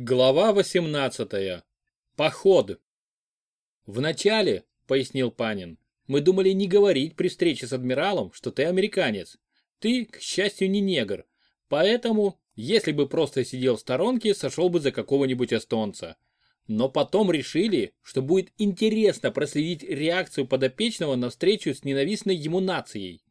Глава 18. Поход. Вначале, пояснил Панин, мы думали не говорить при встрече с адмиралом, что ты американец. Ты, к счастью, не негр. Поэтому, если бы просто сидел в сторонке, сошел бы за какого-нибудь эстонца. Но потом решили, что будет интересно проследить реакцию подопечного на встречу с ненавистной ему нацией.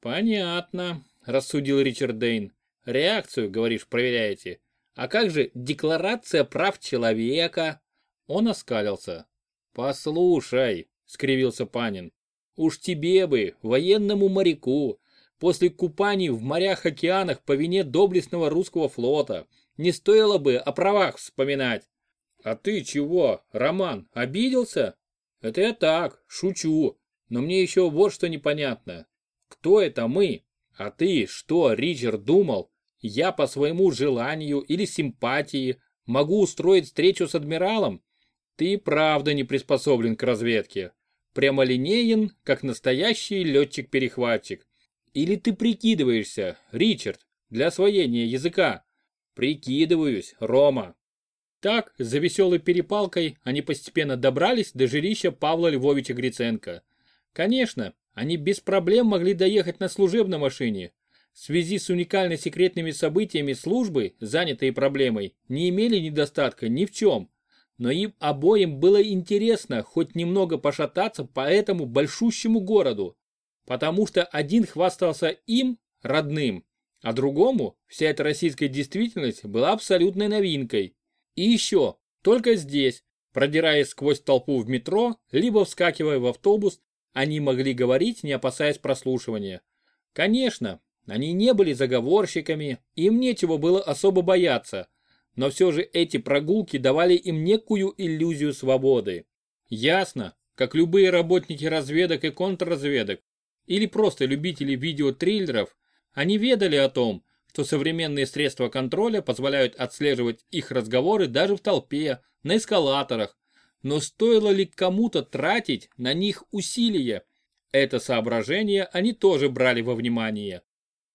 Понятно, рассудил Ричард Дейн. Реакцию, говоришь, проверяете. А как же декларация прав человека? Он оскалился. Послушай, скривился Панин, уж тебе бы, военному моряку, после купаний в морях-океанах по вине доблестного русского флота, не стоило бы о правах вспоминать. А ты чего, Роман, обиделся? Это я так, шучу, но мне еще вот что непонятно. Кто это мы? А ты что, Ричард, думал, я по своему желанию или симпатии могу устроить встречу с адмиралом? Ты правда не приспособлен к разведке. Прямолинеен, как настоящий летчик-перехватчик. Или ты прикидываешься, Ричард, для освоения языка? Прикидываюсь, Рома. Так, за веселой перепалкой, они постепенно добрались до жилища Павла Львовича Гриценко. Конечно, они без проблем могли доехать на служебной машине, в связи с уникально секретными событиями службы, занятые проблемой, не имели недостатка ни в чем. Но им обоим было интересно хоть немного пошататься по этому большущему городу, потому что один хвастался им, родным, а другому вся эта российская действительность была абсолютной новинкой. И еще, только здесь, продираясь сквозь толпу в метро, либо вскакивая в автобус, они могли говорить, не опасаясь прослушивания. Конечно, они не были заговорщиками, им нечего было особо бояться, но все же эти прогулки давали им некую иллюзию свободы. Ясно, как любые работники разведок и контрразведок, или просто любители видеотриллеров, они ведали о том, что современные средства контроля позволяют отслеживать их разговоры даже в толпе, на эскалаторах, но стоило ли кому-то тратить на них усилия? Это соображение они тоже брали во внимание.